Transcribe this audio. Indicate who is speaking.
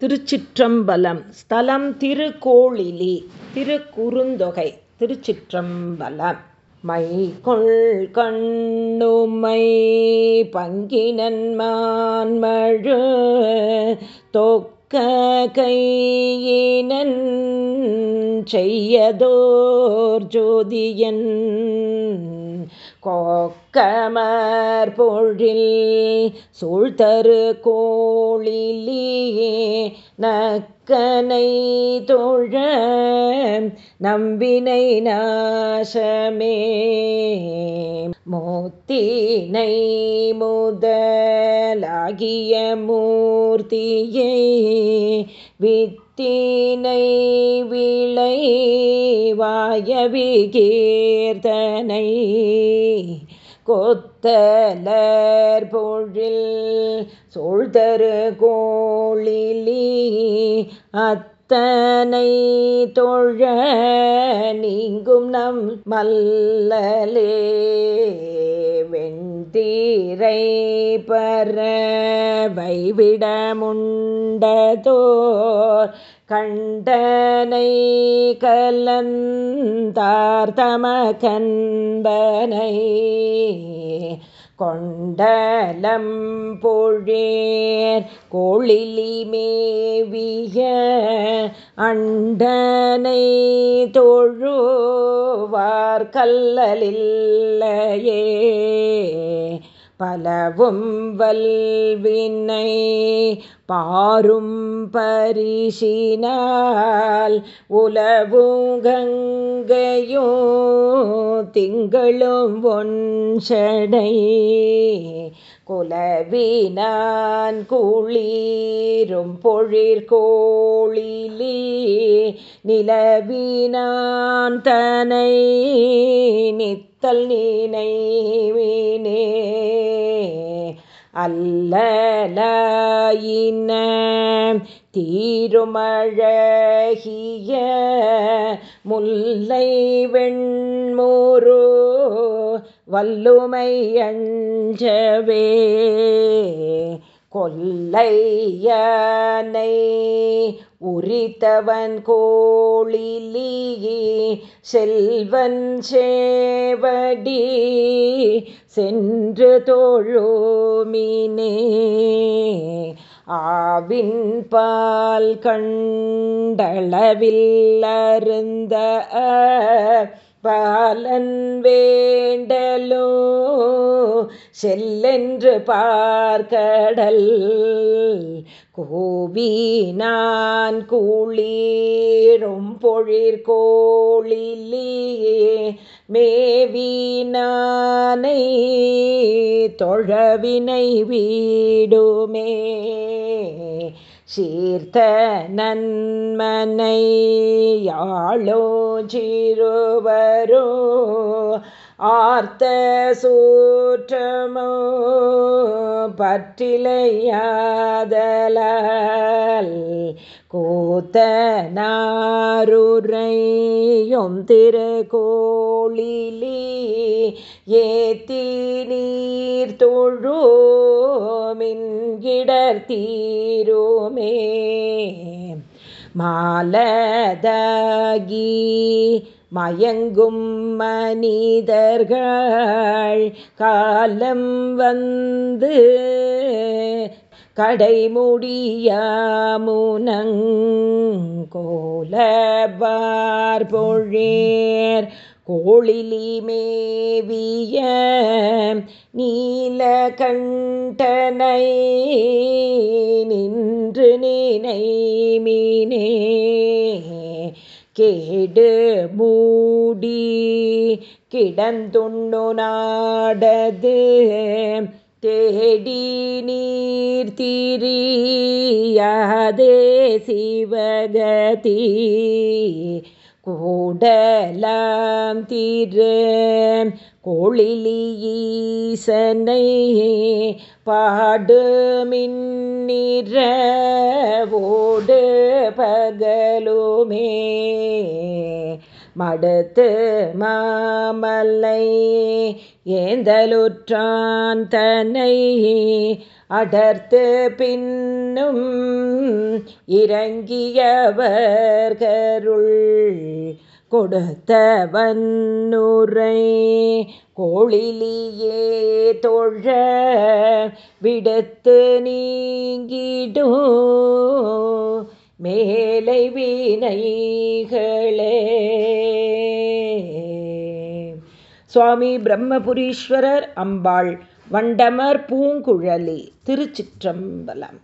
Speaker 1: திருச்சிற்றம்பலம். ஸ்தலம் திருக்கோளிலி திருக்குறுந்தொகை திருச்சிற்றம்பலம். மை கொள் கண்ணுமை பங்கினன்மான்மழு தோக் கையினன் செய்யதோர் ஜோதியன் கோக்கமர் பொழில் சூழ்தரு கோழிலே நக்க நக்கனை தோழ நம்பினை நாசமே. மோத்தினை முதலாகிய மூர்த்தியை வித்தினை விளை வாயவிகீர்த்தனை. கொத்தலர் பொழில் சோழ்தரு கோழிலி அத்தனை தொழ நீங்கும் நம் மல்லலே. வெண்தீரை பறவை விடமுண்டதோர் கண்டனை கலந்தார் தம கண்பனை. கொண்டலம் பொழேர் கோளிலி மேவிய அண்டனை தொழுவார் கல்லலில்லையே. பலவும் வல்வினை பாரும் பரிசினால் உலவுகங்கையும் திங்களும் ஒன்சடை குலவினான் குளிரும் பொழிற்கோளிலி நிலவினான் தனை. நித்தல் நினைவினே அல்லலாயின தீருமழகிய முல்லை வெண்மூரோ வல்லுமை அஞ்சவே. கொல்லையனை உரித்தவன் கோளிலியே செல்வன் சேவடி சென்று தோழோமினே. ஆவின் பால் கண்டளவில்லருந்த பாலன் வேண்டலோ? செல்லென்று பார்க்கடல். கோபி நான் கூளீரும் பொழிற்கோளிலே மேவி நானை தொழவினை வீடுமே. சீர்த்த நன்மனை யாழோ சிறுவரோ ஆர்த்த சூற்றமோ பற்றிலையாதலால் கூத்த நாருரையும் திருக்கோளிலி ஏத்தி நீர் தொழுமின்கிடர்த்தீருமே மாலதகி மயங்கும் மனிதர்கள் காலம் வந்து கடைமுடியாமுனங்கோலபார் பொழேர் கோளிலி மேவிய நீலகண்டனை நின்று நினைமினே கேடு மூடி கிடந்துண்ணு நாடது தேடி நீ திரியாதே சிவகதி. கூடலாம் திரு கோழிலீசனை ஈசனை பாடு பகலுமே. மடத்து மாமல்லை ஏந்தலுற்றான் தன்னை அடர்த்து பின்னும் இறங்கியவர்கருள் கொடுத்தவன்னுரை கோழிலியே தொழ விடுத்து நீங்கிடும் மேலை வீணைகளே. சுவாமி பிரம்மபுரீஸ்வரர் அம்பாள் வண்டமர் பூங்குழலி திருச்சிற்றம்பலம்.